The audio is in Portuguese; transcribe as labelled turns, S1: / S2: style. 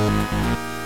S1: Música